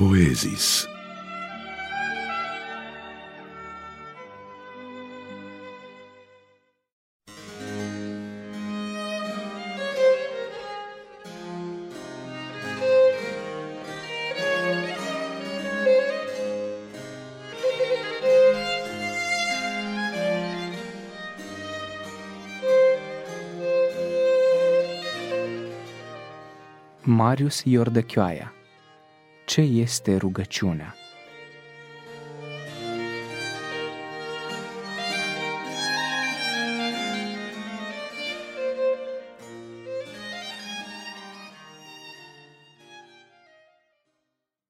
Poezis. Marius Iordăchioaia Ce este rugăciunea?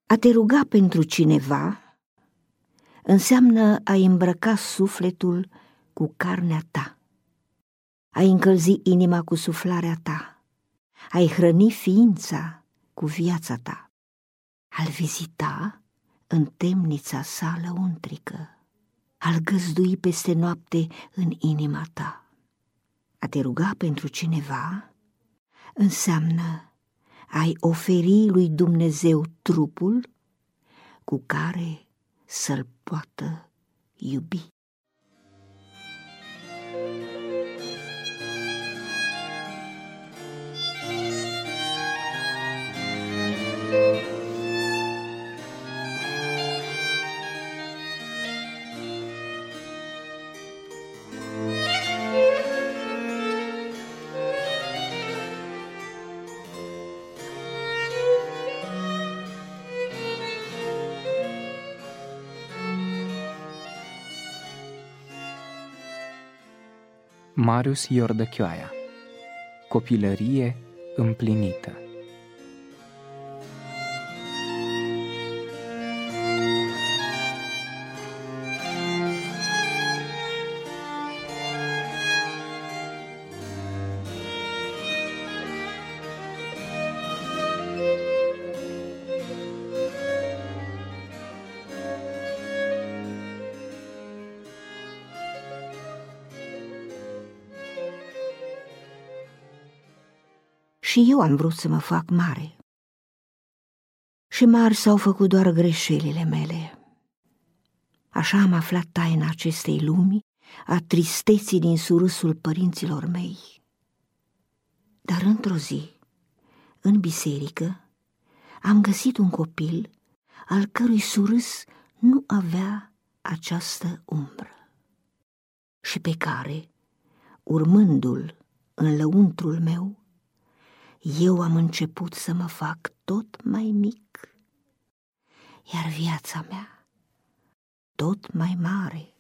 A te ruga pentru cineva înseamnă a îmbrăca sufletul cu carnea ta, a încălzi inima cu suflarea ta, ai hrăni ființa cu viața ta, al vizita în temnița sa lăuntrică, al găzdui peste noapte în inima ta. A te ruga pentru cineva înseamnă ai oferi lui Dumnezeu trupul cu care să-l poată iubi. Marius Iordăchioaia Copilărie împlinită Și eu am vrut să mă fac mare. Și mari s-au făcut doar greșelile mele. Așa am aflat taina acestei lumi, a tristeții din surâsul părinților mei. Dar într-o zi, în biserică, am găsit un copil al cărui surâs nu avea această umbră și pe care, urmându-l în lăuntrul meu, eu am început să mă fac tot mai mic, iar viața mea tot mai mare.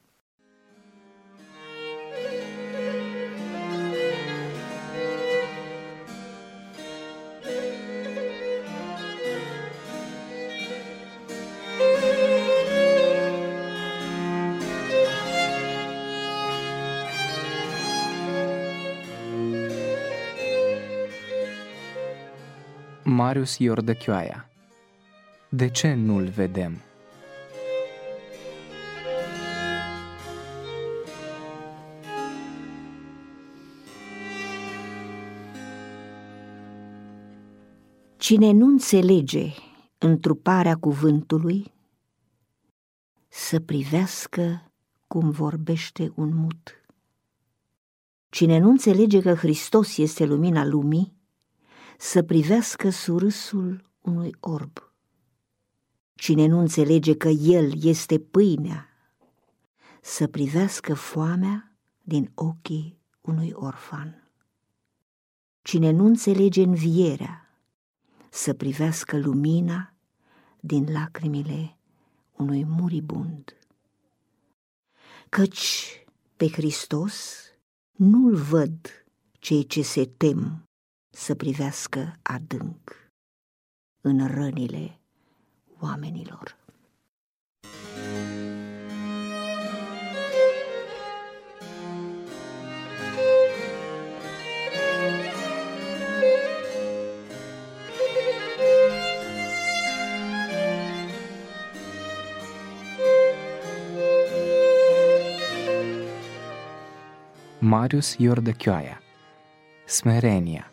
Marius Iordăchioaia De ce nu-l vedem? Cine nu înțelege întruparea cuvântului, să privească cum vorbește un mut. Cine nu înțelege că Hristos este lumina lumii, să privească surâsul unui orb. Cine nu înțelege că El este pâinea, să privească foamea din ochii unui orfan. Cine nu înțelege învierea, să privească lumina din lacrimile unui muribund. Căci pe Hristos nu-l văd cei ce se tem să privească adânc în rănile oamenilor. Marius Iordăchioaia Smerenia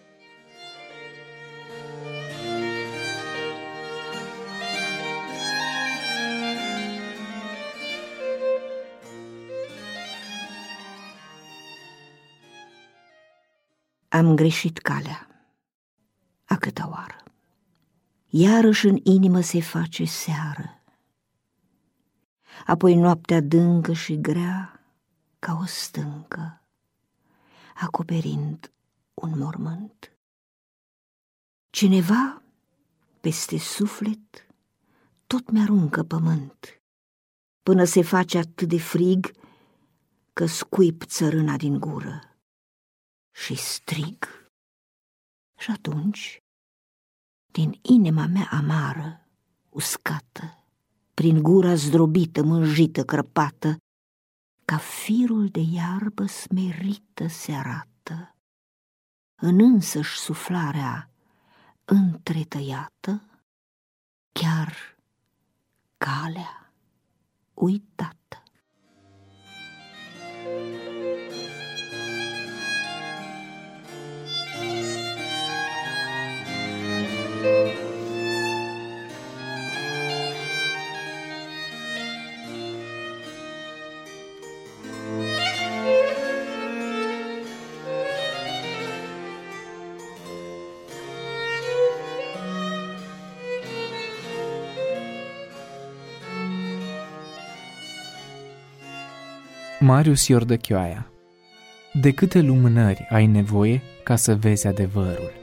am greșit calea. A câta oară? Iarăși în inimă se face seară. Apoi noaptea dâncă și grea ca o stâncă, acoperind un mormânt. Cineva peste suflet tot mi-aruncă pământ, până se face atât de frig că scuip țărâna din gură și strig. Și atunci, din inima mea amară, uscată, prin gura zdrobită, mânjită, crăpată, ca firul de iarbă smerită se arată, în însăși suflarea întretăiată, chiar calea uitată. Marius Iordăchioaia De câte lumânări ai nevoie ca să vezi adevărul?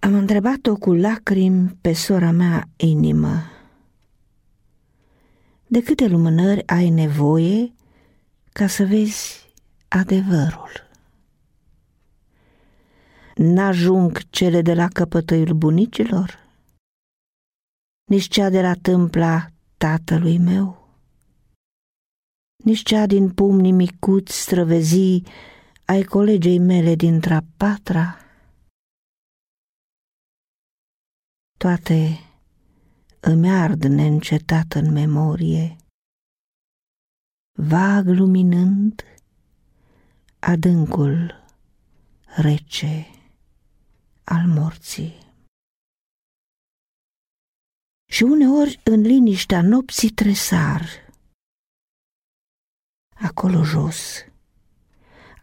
Am întrebat-o cu lacrimi pe sora mea inimă. De câte lumânări ai nevoie ca să vezi adevărul? N-ajung cele de la căpătăiul bunicilor? Nici cea de la tâmpla tatălui meu? Nici cea din pumnii micuți străvezii ai colegei mele din patra? Toate îmi ard neîncetat în memorie, vag luminând adâncul rece al morții. Și uneori în liniștea nopții tresar, acolo jos,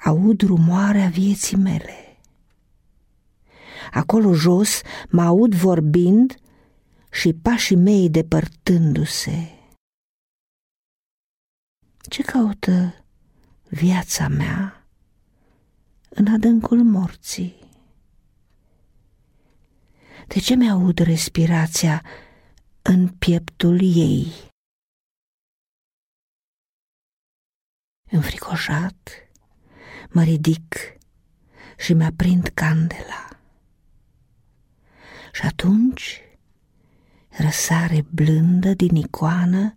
aud rumoarea vieții mele Acolo jos mă aud vorbind și pașii mei depărtându-se. Ce caută viața mea în adâncul morții? De ce mi-aud respirația în pieptul ei? Înfricoșat, mă ridic și mi-aprind candela. Și atunci răsare blândă din icoană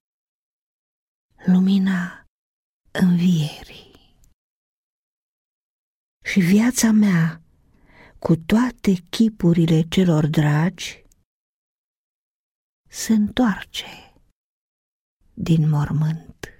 lumina învierii. Și viața mea, cu toate chipurile celor dragi, se întoarce din mormânt.